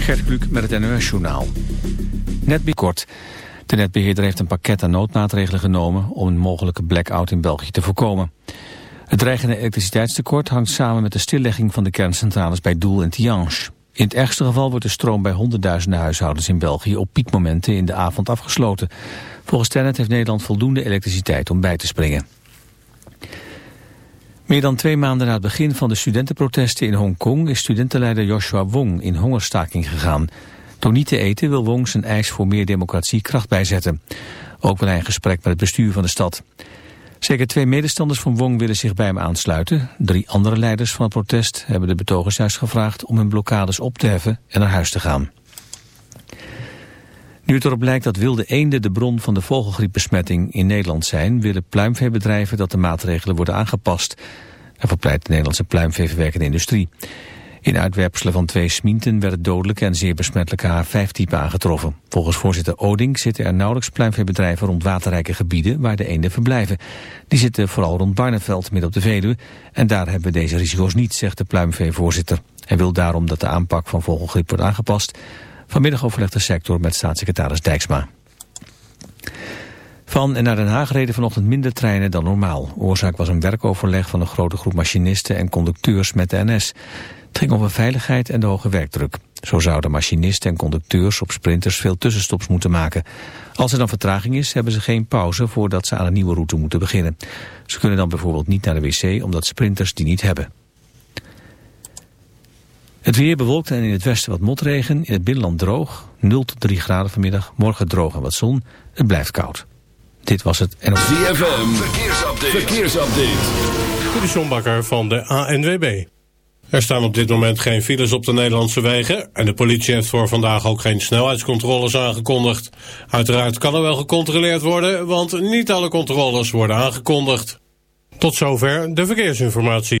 Gert Kluk met het NOS-journaal. Netbekort. De netbeheerder heeft een pakket aan noodmaatregelen genomen... om een mogelijke blackout in België te voorkomen. Het dreigende elektriciteitstekort hangt samen met de stillegging... van de kerncentrales bij Doel en Tiange. In het ergste geval wordt de stroom bij honderdduizenden huishoudens in België... op piekmomenten in de avond afgesloten. Volgens Tennet heeft Nederland voldoende elektriciteit om bij te springen. Meer dan twee maanden na het begin van de studentenprotesten in Hongkong is studentenleider Joshua Wong in hongerstaking gegaan. Door niet te eten wil Wong zijn eis voor meer democratie kracht bijzetten. Ook wil hij een gesprek met het bestuur van de stad. Zeker twee medestanders van Wong willen zich bij hem aansluiten. Drie andere leiders van het protest hebben de betogers juist gevraagd om hun blokkades op te heffen en naar huis te gaan. Nu het erop lijkt dat wilde eenden de bron van de vogelgriepbesmetting in Nederland zijn, willen pluimveebedrijven dat de maatregelen worden aangepast. En pleit de Nederlandse pluimveeverwerkende industrie. In uitwerpselen van twee smienten werd het dodelijke en zeer besmettelijke H5-type aangetroffen. Volgens voorzitter Oding zitten er nauwelijks pluimveebedrijven rond waterrijke gebieden waar de eenden verblijven. Die zitten vooral rond Barneveld midden op de Veluwe en daar hebben we deze risico's niet, zegt de pluimveevoorzitter. Hij wil daarom dat de aanpak van vogelgriep wordt aangepast. Vanmiddag overlegt de sector met staatssecretaris Dijksma. Van en naar Den Haag reden vanochtend minder treinen dan normaal. Oorzaak was een werkoverleg van een grote groep machinisten en conducteurs met de NS. Het ging over veiligheid en de hoge werkdruk. Zo zouden machinisten en conducteurs op sprinters veel tussenstops moeten maken. Als er dan vertraging is, hebben ze geen pauze voordat ze aan een nieuwe route moeten beginnen. Ze kunnen dan bijvoorbeeld niet naar de wc omdat sprinters die niet hebben. Het weer bewolkt en in het westen wat motregen, in het binnenland droog. 0 tot 3 graden vanmiddag, morgen droog en wat zon. Het blijft koud. Dit was het NOS. ZFM, verkeersupdate. verkeersupdate. De van de ANWB. Er staan op dit moment geen files op de Nederlandse wegen... en de politie heeft voor vandaag ook geen snelheidscontroles aangekondigd. Uiteraard kan er wel gecontroleerd worden... want niet alle controles worden aangekondigd. Tot zover de verkeersinformatie.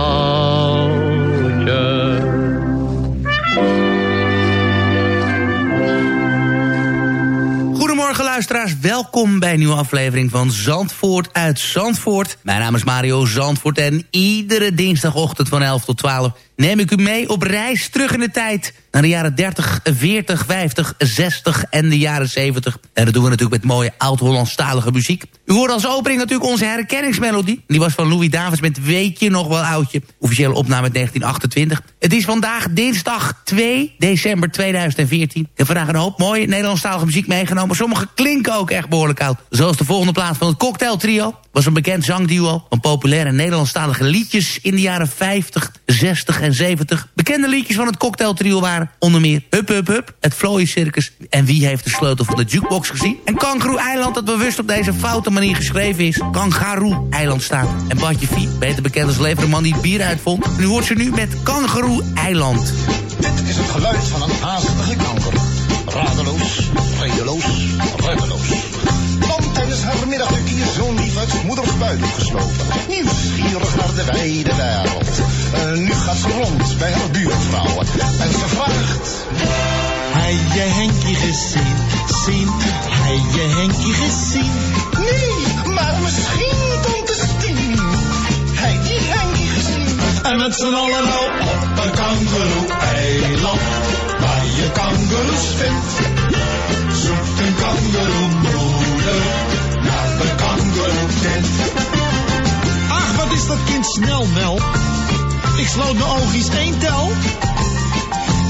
Goedemorgen luisteraars, welkom bij een nieuwe aflevering van Zandvoort uit Zandvoort. Mijn naam is Mario Zandvoort en iedere dinsdagochtend van 11 tot 12 neem ik u mee op reis terug in de tijd... naar de jaren 30, 40, 50, 60 en de jaren 70. En dat doen we natuurlijk met mooie oud-Hollandstalige muziek. U hoort als opening natuurlijk onze herkenningsmelodie. Die was van Louis Davis met Weet je nog wel oudje. Officiële opname uit 1928. Het is vandaag dinsdag 2 december 2014. Ik heb vandaag een hoop mooie Nederlandstalige muziek meegenomen. Sommige klinken ook echt behoorlijk oud. Zoals de volgende plaats van het Cocktail Trio. Was een bekend zangduo van populaire Nederlandstalige liedjes... in de jaren 50, 60 en 70. Bekende liedjes van het Cocktail Trio waren onder meer... Hup Hup Hup, het Vlooien Circus... en Wie heeft de sleutel van de jukebox gezien? En Kangaroo Eiland dat bewust op deze foute manier geschreven is. Kangaroo Eiland staat. En Badje Vie, beter bekend als leverman die bier uitvond. En u hoort ze nu met Kangaroo Eiland. Dit is het geluid van een haastige kanker. Radeloos, redeloos, reddeloos. Want tijdens haar middagduk is uit moeders buik geslopen. Nieuwsgierig naar de wijde wereld. Eh, nu gaat ze rond bij haar buurvrouwen. En ze vraagt... Hij je Henkie gezien, zien, hij je Henkie gezien. Nee, maar misschien tante Stien. Hij die Henkie gezien. En met z'n allen nou op een kangeroe-eiland, waar je kangeroes vindt. Zoekt een kangeroemoeder Ach, wat is dat kind snel, Mel. Ik sloot mijn oogjes één tel.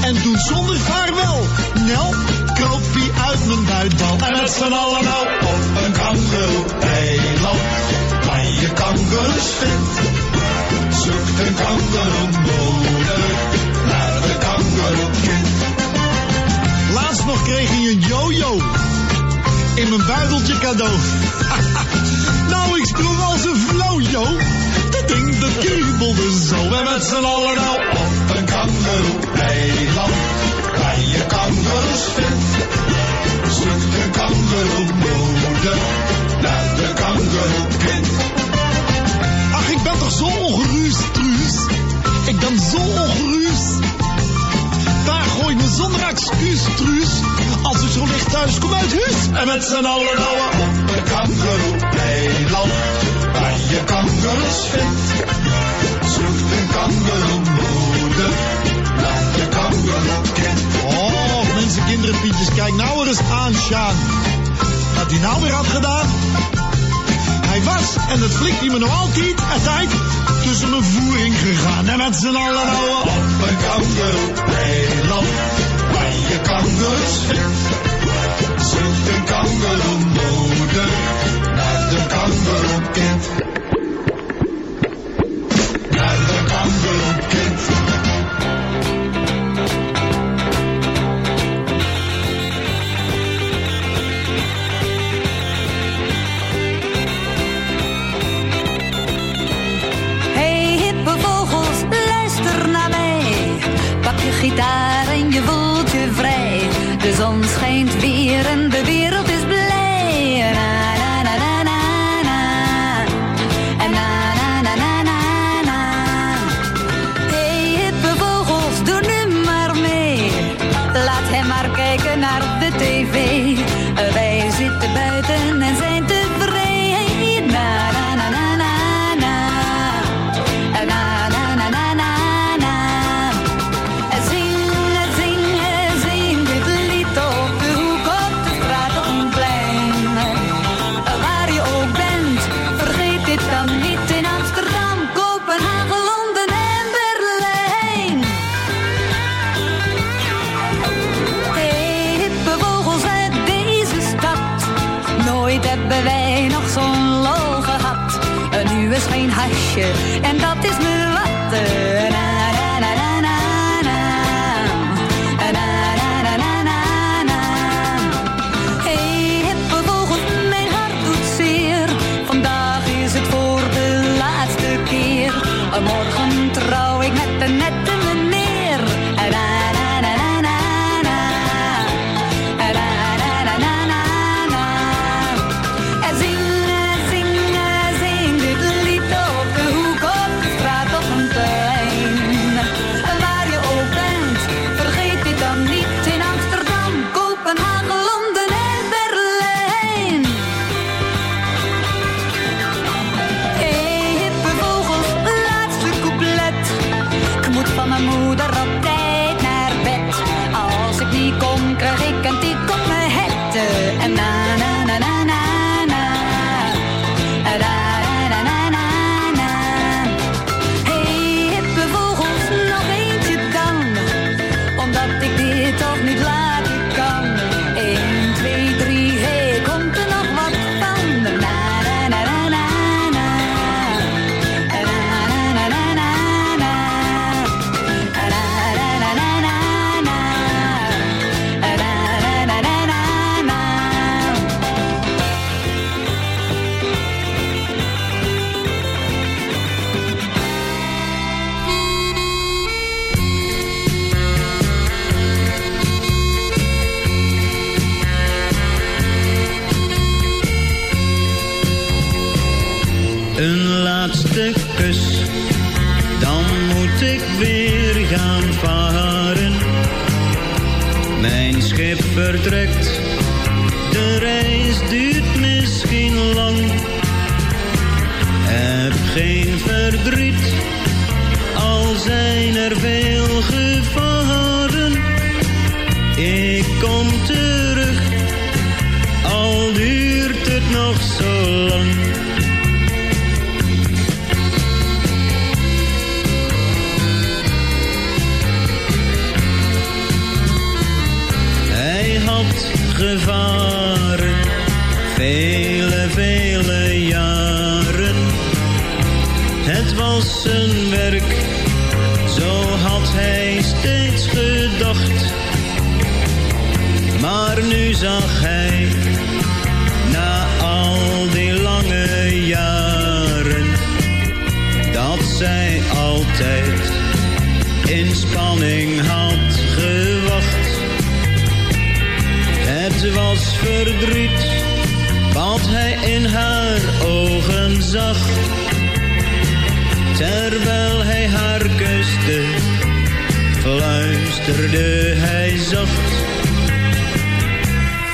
En toen zonder vaarwel, Nel, kroop hij uit mijn buitbal. En met z'n allen nou op een kangeroe-eiland, waar je kangeroes vindt. Zoekt een kangeroemoeder naar de kangeroekind. Laatst nog kreeg hij een jojo in mijn buideltje cadeau. nou, ik sprong als een flojo. Dat ding dat kriebelde zo. En met z'n allen nou op een kangeroe-eiland. Waar je kangeroes vindt. Zoekt een kangeroemoeder naar de kangeroekind. Ach, ik ben toch zo ongerust, Truus. Ik ben zo ongerust zonder excuus, Als het zo licht thuis, kom uit huis. En met z'n allen houden op de kangeroe-eiland. Waar je kangeroes vindt. Zoek een kangeroe-moeder. Laat je kangeroe-kind. Oh, mensen, kinderen, pietjes, kijk nou eens aan, Sjaan. Wat hij nou weer had gedaan? Hij was, en het vliegt hij me nog altijd, en tijd tussen mijn voering gegaan en met z'n allen houden op een kangeroe-eiland. Maar je kangeroes dus zult een kangeroe-moeder naar de kangeroe-kind. Naar de kangeroe-kind. en maar kijken naar de tv. Wij zitten buiten en zijn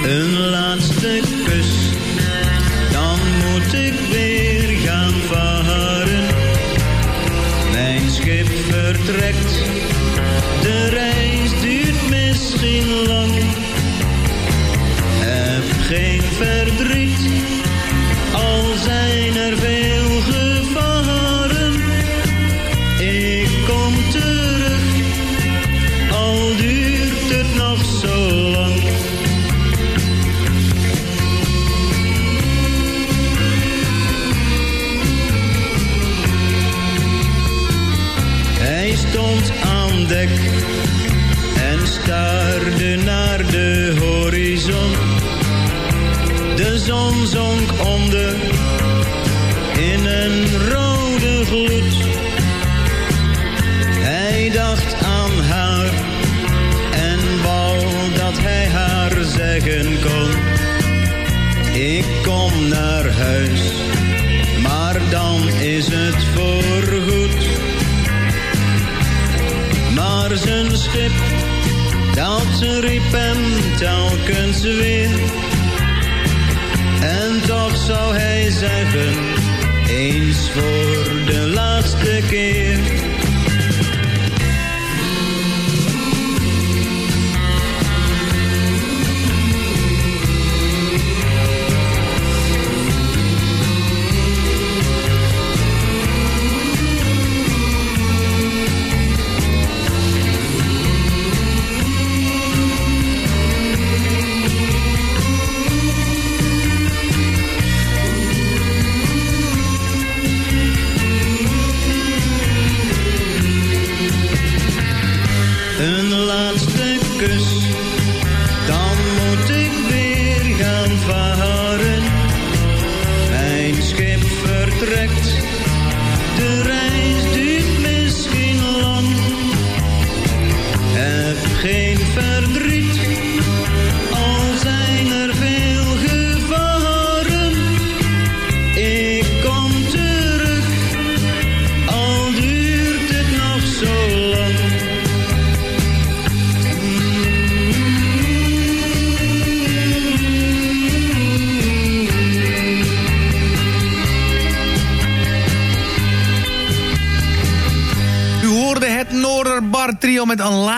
een laatste kus. Dan moet ik weer gaan varen. Mijn schip vertrekt, de reis. Telkens weer. En toch zou hij zeggen, eens voor de laatste keer.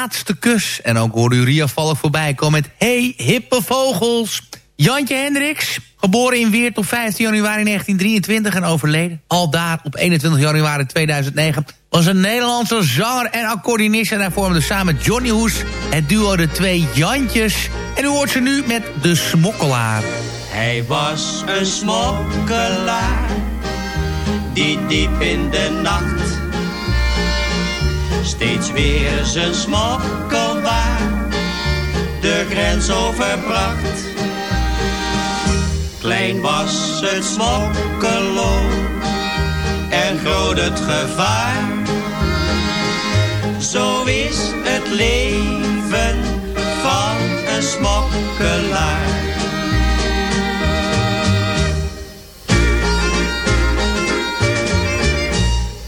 Laatste kus. En ook hoorde u Ria Valk voorbij komen met Hey Hippe Vogels. Jantje Hendricks, geboren in Weert op 15 januari 1923 en overleden. Al daar op 21 januari 2009 was een Nederlandse zanger en accordeonist... en hij vormde samen Johnny Hoes het duo De Twee Jantjes. En u hoort ze nu met De Smokkelaar. Hij was een smokkelaar die diep in de nacht steeds weer zijn smokkelwaar de grens overbracht. Klein was het smokkelo en groot het gevaar. Zo is het leven van een smokkelaar.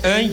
Een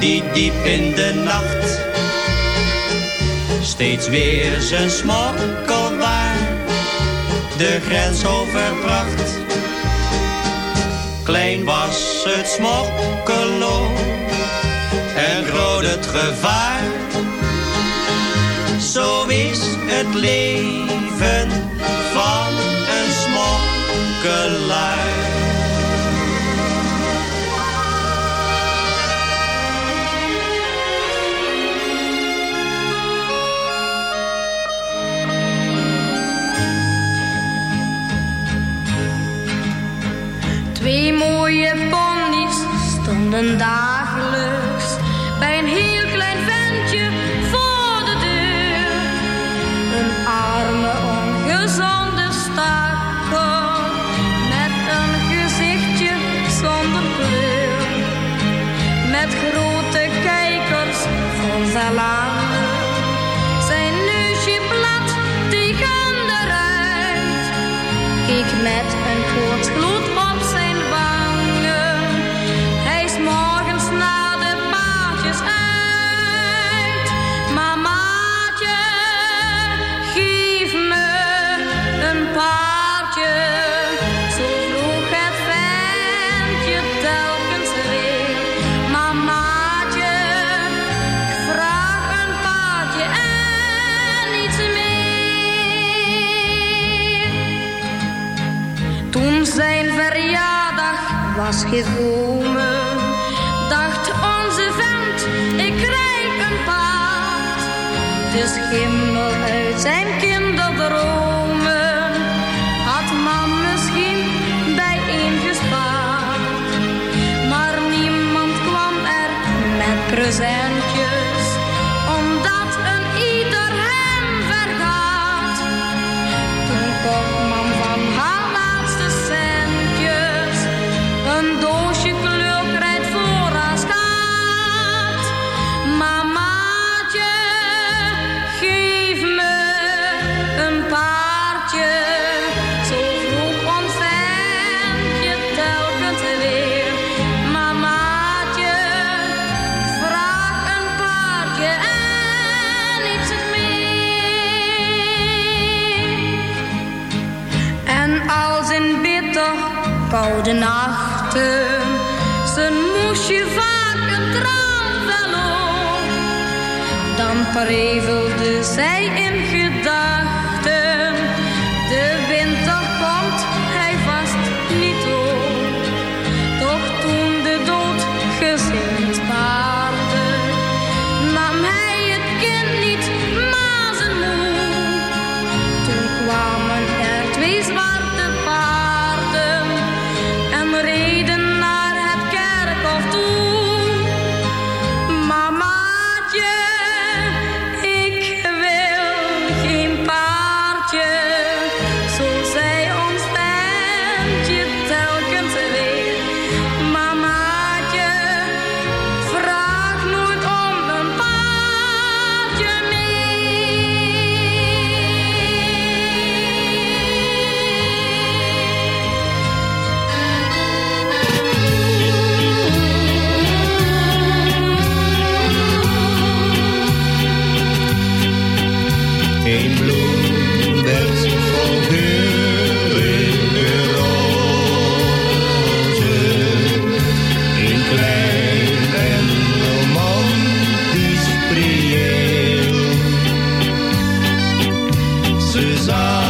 die diep in de nacht steeds weer zijn smokkelwaar de grens overbracht. Klein was het smokkelo en groot het gevaar. Zo is het leven dan daar. afgezwomen. Dacht onze vent, ik krijg een paard. Dus schimmel uit zijn kind. sun.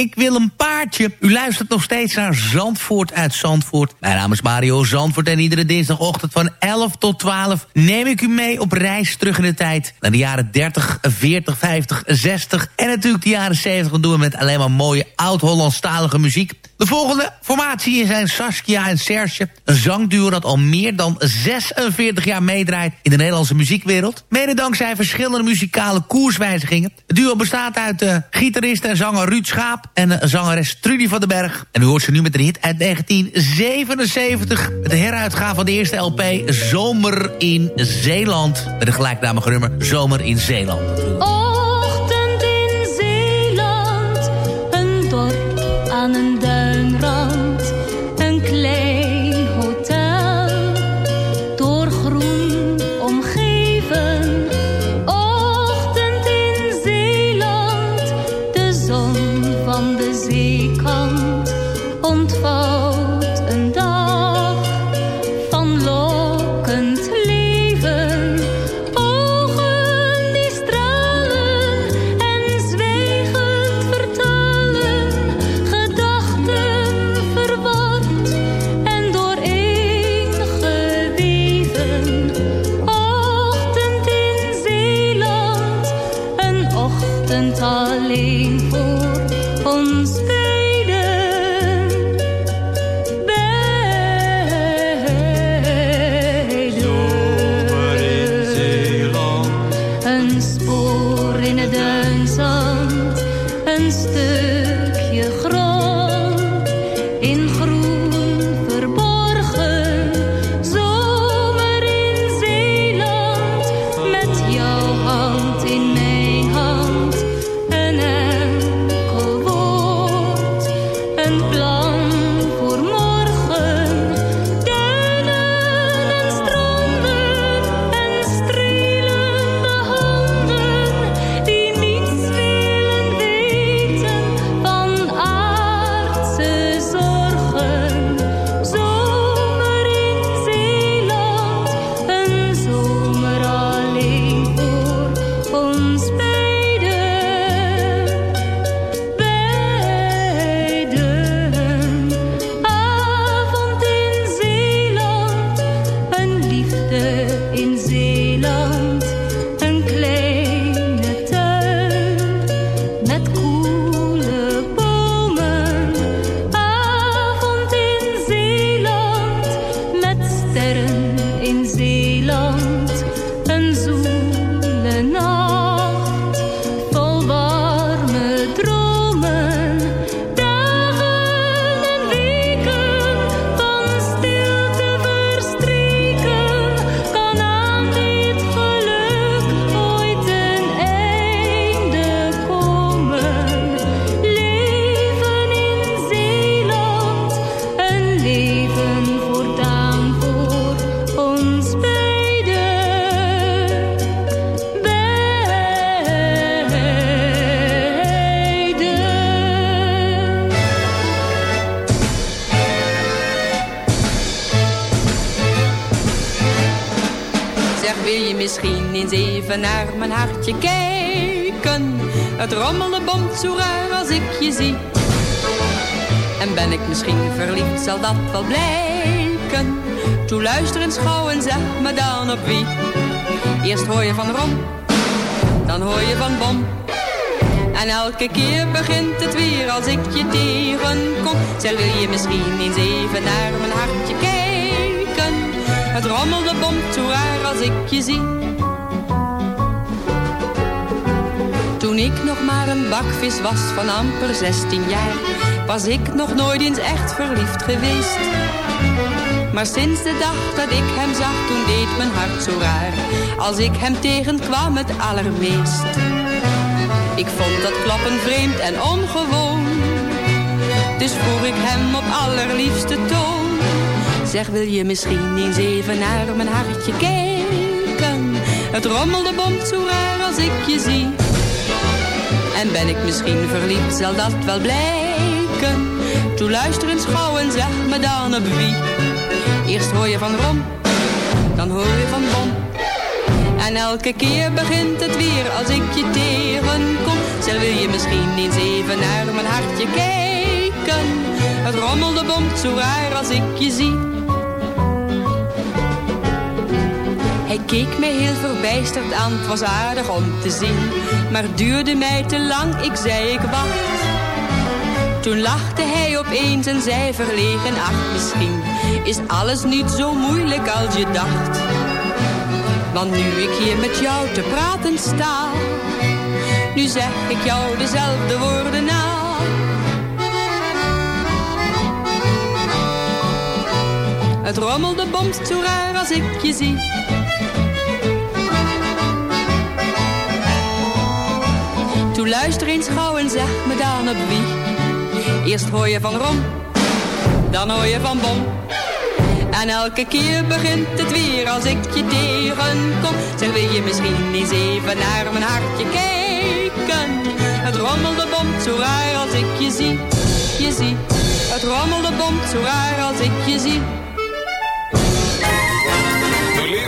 Ik wil een paardje. U luistert nog steeds naar Zandvoort uit Zandvoort. Mijn naam is Mario Zandvoort en iedere dinsdagochtend van 11 tot 12... neem ik u mee op reis terug in de tijd. Naar de jaren 30, 40, 50, 60 en natuurlijk de jaren 70. Dan doen we met alleen maar mooie oud-Hollandstalige muziek. De volgende formatie zijn Saskia en Serge. Een zangduo dat al meer dan 46 jaar meedraait in de Nederlandse muziekwereld. Mede dankzij verschillende muzikale koerswijzigingen. Het duo bestaat uit de gitarist en zanger Ruud Schaap en de zangeres Trudy van den Berg. En u hoort ze nu met een hit uit 1977. Met de heruitgave van de eerste LP Zomer in Zeeland. Met de gelijknamige nummer Zomer in Zeeland. Ochtend in Zeeland, een dorp aan een dat wel blijken. Toe luister en schouw en zeg me dan op wie. Eerst hoor je van Rom, dan hoor je van Bom. En elke keer begint het weer als ik je tegenkom. Zeg, wil je misschien eens even naar mijn hartje kijken? Het rommelde bomt zo raar als ik je zie. Toen ik nog maar een bakvis was van amper 16 jaar, was ik nog nooit eens echt verliefd geweest. Maar sinds de dag dat ik hem zag, toen deed mijn hart zo raar. Als ik hem tegenkwam het allermeest. Ik vond dat klappen vreemd en ongewoon. Dus vroeg ik hem op allerliefste toon. Zeg, wil je misschien eens even naar mijn hartje kijken? Het rommelde bomt zo raar als ik je zie. En ben ik misschien verliefd, zal dat wel blijken. Toe luister eens gauw en zeg me dan op wie. Eerst hoor je van Rom, dan hoor je van Bom. En elke keer begint het weer als ik je tegenkom. Zeg, wil je misschien eens even naar mijn hartje kijken? Het rommelde bomt zo raar als ik je zie. Hij keek mij heel verbijsterd aan, het was aardig om te zien. Maar duurde mij te lang, ik zei ik wacht. Toen lachte hij opeens en zei verlegen, ach misschien is alles niet zo moeilijk als je dacht. Want nu ik hier met jou te praten sta, nu zeg ik jou dezelfde woorden na. Het rommelde bomt zo raar als ik je zie. Toe luister eens gauw en zeg me dan op wie. Eerst hoor je van Rom, dan hoor je van Bom. En elke keer begint het weer als ik je tegenkom. Zeg, wil je misschien eens even naar mijn hartje kijken? Het rommelde bomt zo raar als ik je zie, je zie. Het rommelde bomt zo raar als ik je zie.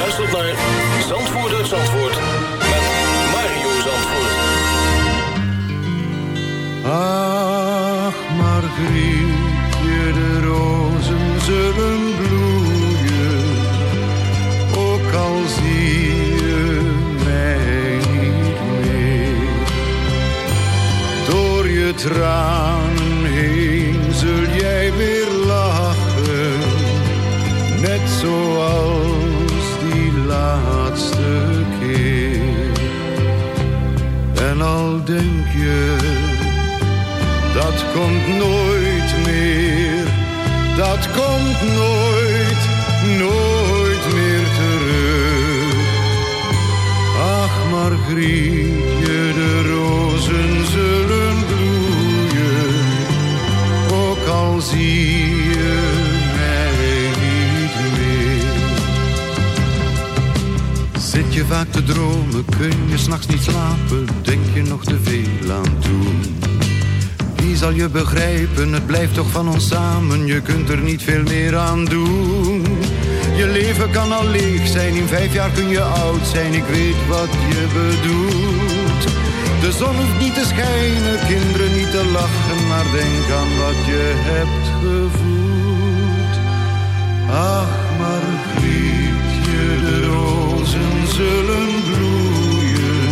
Luistert naar Zandvoort uit Zandvoort met Mario Zandvoort. Ach, Margrietje, de rozen zullen bloeien, ook al zie je mij niet meer. Door je tranen denk je? Dat komt nooit meer, dat komt nooit, nooit meer terug. Ach, Margrietje, de rozen zullen bloeien, ook al zie je vaak te dromen, kun je s'nachts niet slapen, denk je nog te veel aan toen. Wie zal je begrijpen, het blijft toch van ons samen, je kunt er niet veel meer aan doen. Je leven kan al leeg zijn, in vijf jaar kun je oud zijn, ik weet wat je bedoelt. De zon hoeft niet te schijnen, kinderen niet te lachen, maar denk aan wat je hebt gevoeld. Ach, zullen bloeien,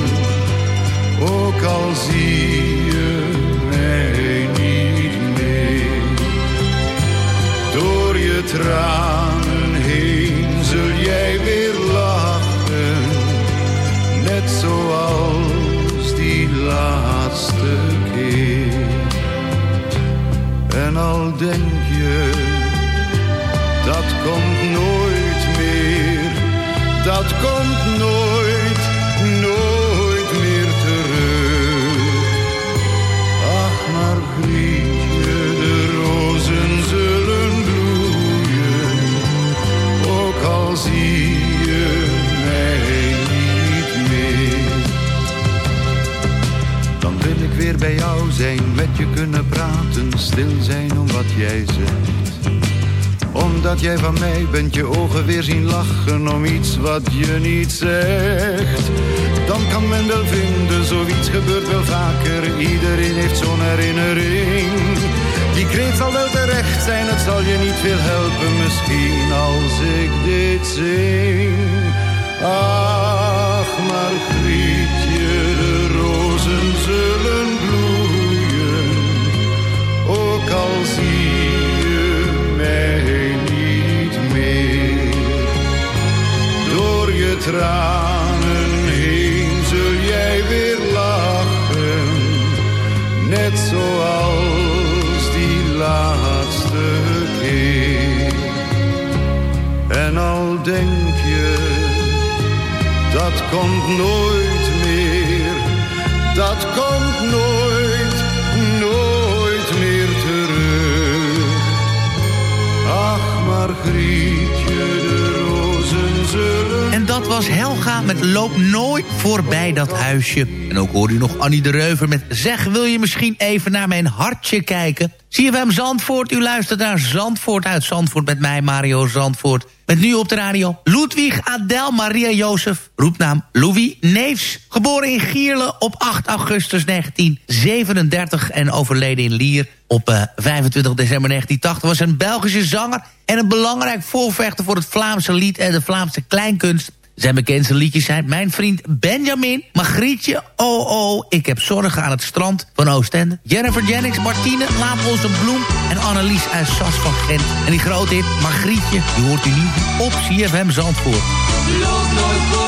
ook al zie je mij niet meer. Door je tranen heen zul jij weer lachen, net zoals die laatste keer. En al denk je, dat komt nooit dat komt nooit, nooit meer terug. Ach, Margrietje, de rozen zullen bloeien, ook al zie je mij niet meer. Dan wil ik weer bij jou zijn, met je kunnen praten, stil zijn om wat jij zegt. Omdat jij van mij bent, je ogen weer zien lachen om iets wat je niet zegt. Dan kan men wel vinden, zoiets gebeurt wel vaker, iedereen heeft zo'n herinnering. Die kreet zal wel terecht zijn, het zal je niet veel helpen misschien als ik dit zing. Ach, Margrietje, tranen heen zul jij weer lachen, net zoals die laatste keer. En al denk je, dat komt nooit meer, dat komt nooit, nooit meer terug. Ach, Margrietje, de rozen. Dat was Helga met Loop nooit voorbij dat huisje. En ook hoorde u nog Annie de Reuver met Zeg, wil je misschien even naar mijn hartje kijken? CFM Zandvoort, u luistert naar Zandvoort uit Zandvoort met mij, Mario Zandvoort. Met nu op de radio Ludwig Adel Maria Jozef, roepnaam Louis Neefs. Geboren in Gierle op 8 augustus 1937 en overleden in Lier op eh, 25 december 1980... was een Belgische zanger en een belangrijk voorvechter voor het Vlaamse lied en de Vlaamse kleinkunst. Zijn bekendste liedjes zijn Mijn Vriend Benjamin, Magrietje, Oh Oh, Ik Heb Zorgen aan het Strand van Oostende. Jennifer Jennings, Martine, Laat ons een bloem en Annelies uit Sas van Gent. En die grote hit Magrietje, die hoort u nu op CFM Zandvoort. Loop nooit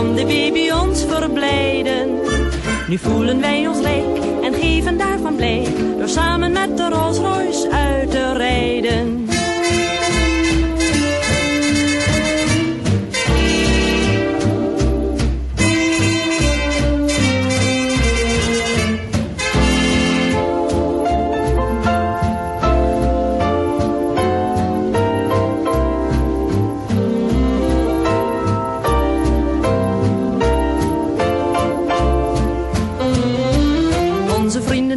Kwam de baby ons verblijden. Nu voelen wij ons rijk en geven daarvan blijk. Door samen met de Rolls Royce uit te rijden.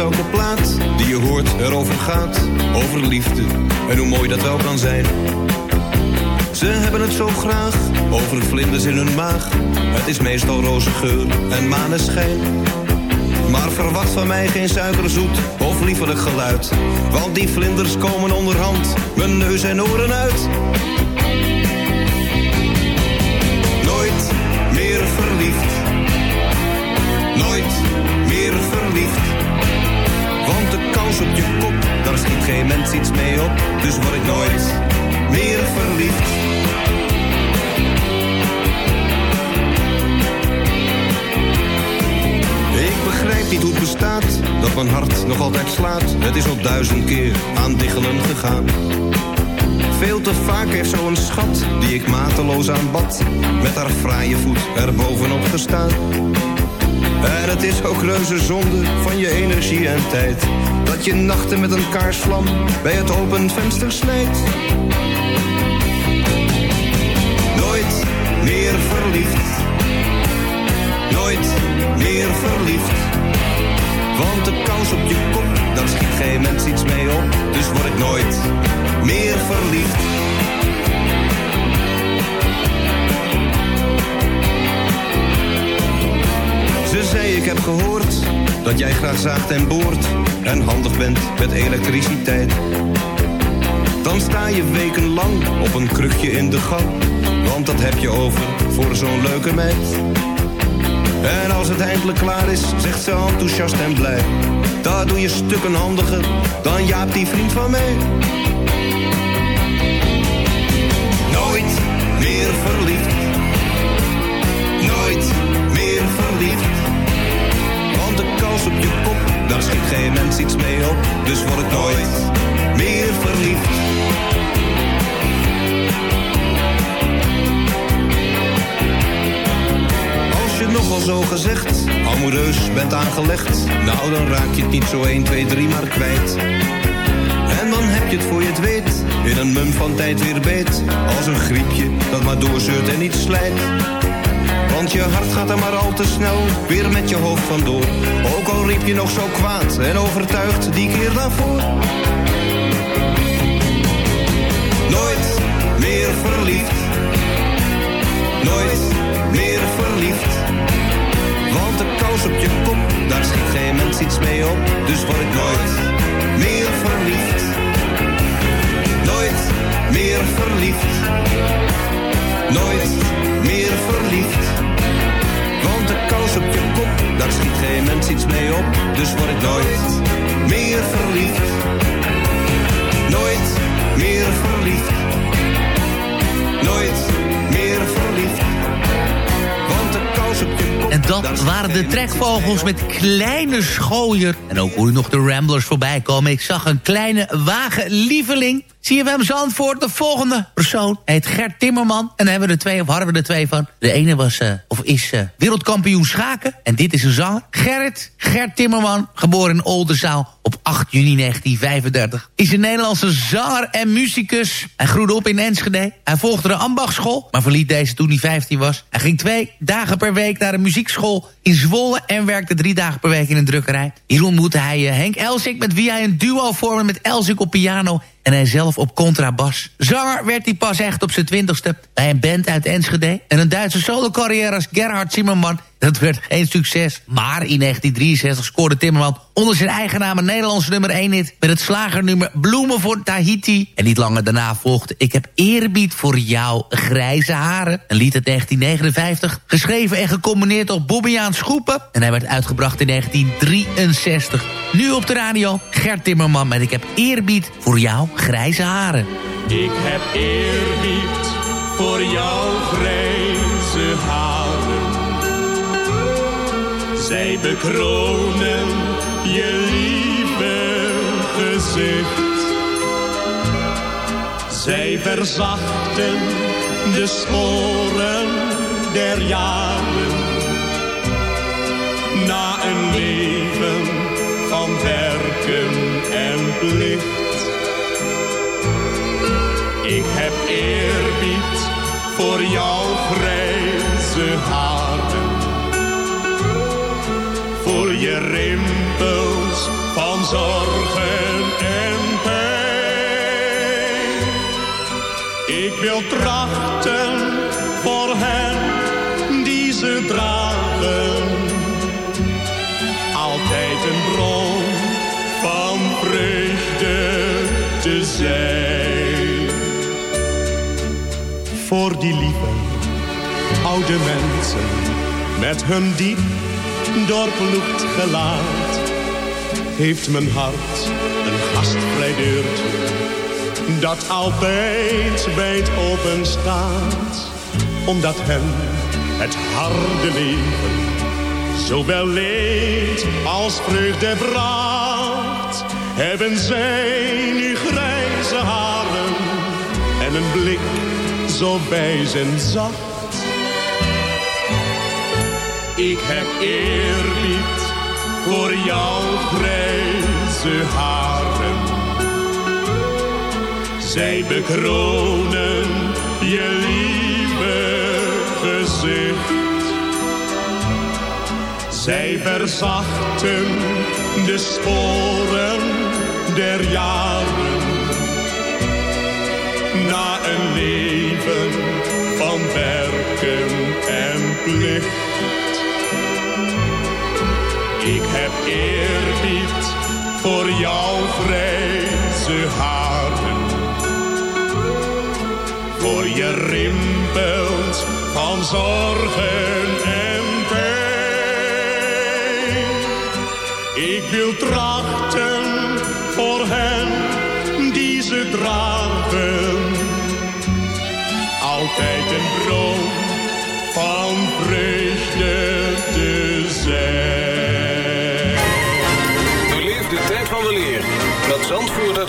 Net of elke plaat die je hoort erover gaat. Over liefde en hoe mooi dat wel kan zijn. Ze hebben het zo graag over vlinders in hun maag. Het is meestal roze geur en maneschijn. Maar verwacht van mij geen suikerzoet of liefelijk geluid. Want die vlinders komen onderhand mijn neus en oren uit. Op je kop, daar schiet geen mens iets mee op. Dus word ik nooit meer verliefd. Ik begrijp niet hoe het bestaat, dat mijn hart nog altijd slaat. Het is al duizend keer aan diggelen gegaan. Veel te vaak heeft zo'n schat, die ik mateloos aanbad, met haar fraaie voet er bovenop gestaan. En het is ook reuze zonde van je energie en tijd, dat je nachten met een kaarsvlam bij het open venster snijdt. Nooit meer verliefd. Nooit meer verliefd. Want de kans op je kop, daar schiet geen mens iets mee op. Dus word ik nooit meer verliefd. Heb gehoord dat jij graag zaagt en boort en handig bent met elektriciteit. Dan sta je wekenlang op een krukje in de gang, want dat heb je over voor zo'n leuke meid. En als het eindelijk klaar is, zegt ze enthousiast en blij. Daar doe je stukken handiger dan Jaap die vriend van mij. Nooit meer verliefd. Nooit meer verliefd. Op je kop, daar schiet geen mens iets mee op. Dus word ik nooit meer verliefd. Als je nogal zo gezegd, amoureus bent aangelegd. Nou, dan raak je het niet zo 1, 2, 3 maar kwijt. En dan heb je het voor je het weet, in een mum van tijd weer beet. Als een griepje dat maar doorzeurt en niet slijt. Je hart gaat er maar al te snel weer met je hoofd vandoor. Ook al riep je nog zo kwaad en overtuigd die keer daarvoor. Nooit meer verliefd. nooit meer verliefd. Want de kous op je kop, daar schiet geen mens iets mee op. Dus word ik nooit meer verliefd. Nooit meer verliefd. Nooit meer verliefd. Want de kous op je kop, daar schiet geen mens iets mee op. Dus word ik nooit meer verliefd. Nooit meer verliefd. Nooit meer verliefd. Want de kous op je kop... En dat waren de trekvogels met kleine schooier. En ook hoor je nog de Ramblers voorbij komen. Ik zag een kleine wagenlieveling. CFM Zandvoort, de volgende persoon heet Gert Timmerman. En dan hebben we er twee, of hadden we er twee van. De ene was, eh, of is eh, wereldkampioen schaken. En dit is een zanger. Gerrit, Gert Timmerman, geboren in Oldenzaal op 8 juni 1935. Is een Nederlandse zanger en muzikus. Hij groeide op in Enschede. Hij volgde de ambachtschool, maar verliet deze toen hij 15 was. Hij ging twee dagen per week naar een muziekschool in Zwolle... en werkte drie dagen per week in een drukkerij. Hier ontmoette hij eh, Henk Elsik, met wie hij een duo vormde... met Elsik op piano en hij zelf op contrabas. Zanger werd hij pas echt op zijn twintigste bij een band uit Enschede. En een Duitse solo-carrière als Gerhard Zimmerman. Dat werd geen succes. Maar in 1963 scoorde Timmerman onder zijn eigen naam een Nederlandse nummer 1 hit... met het slagernummer Bloemen voor Tahiti. En niet langer daarna volgde Ik heb eerbied voor jou, grijze haren. Een lied uit 1959, geschreven en gecomponeerd door Bobbejaans Schoepen. En hij werd uitgebracht in 1963. Nu op de radio, Gert Timmerman met Ik heb eerbied voor jou, grijze haren. Ik heb eerbied voor jouw grijze Zij bekronen je lieve gezicht. Zij verzachten de sporen der jaren. Na een leven van werken en plicht. Ik heb eerbied voor jouw grijze haren. Voor je rimpels van zorgen en pijn. Ik wil trachten voor hen die ze dragen. Altijd een bron van vreugde te zijn. Voor die lieve oude mensen met hun diep doorploegd gelaat. Heeft mijn hart een gastvrij deurtje dat altijd wijd open staat. Omdat hen het harde leven zowel leed als vreugde bracht. Hebben zij nu grijze haren en een blik zo wijs en zacht. Ik heb eerbied voor jouw grijze haren. Zij bekronen je lieve gezicht. Zij verzachten de sporen der jaren. Na een leven van werken en plicht. Ik heb eerbied voor jouw grijze haren. Voor je rimpels van zorgen en pijn. Ik wil trachten voor hen die ze dragen. Altijd een bron van vreugde te zijn.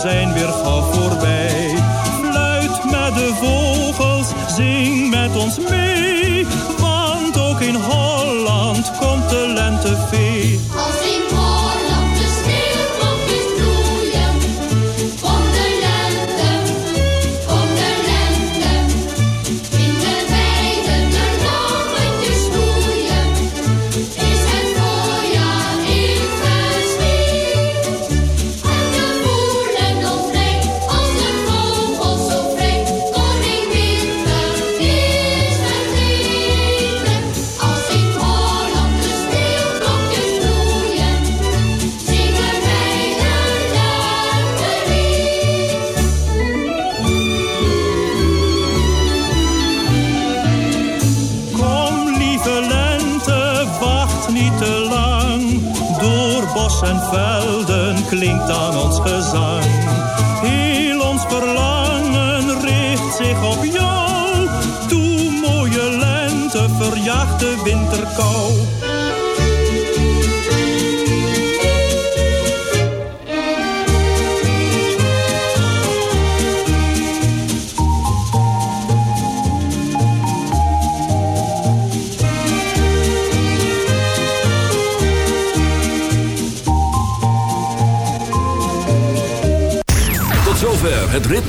zijn weer gauw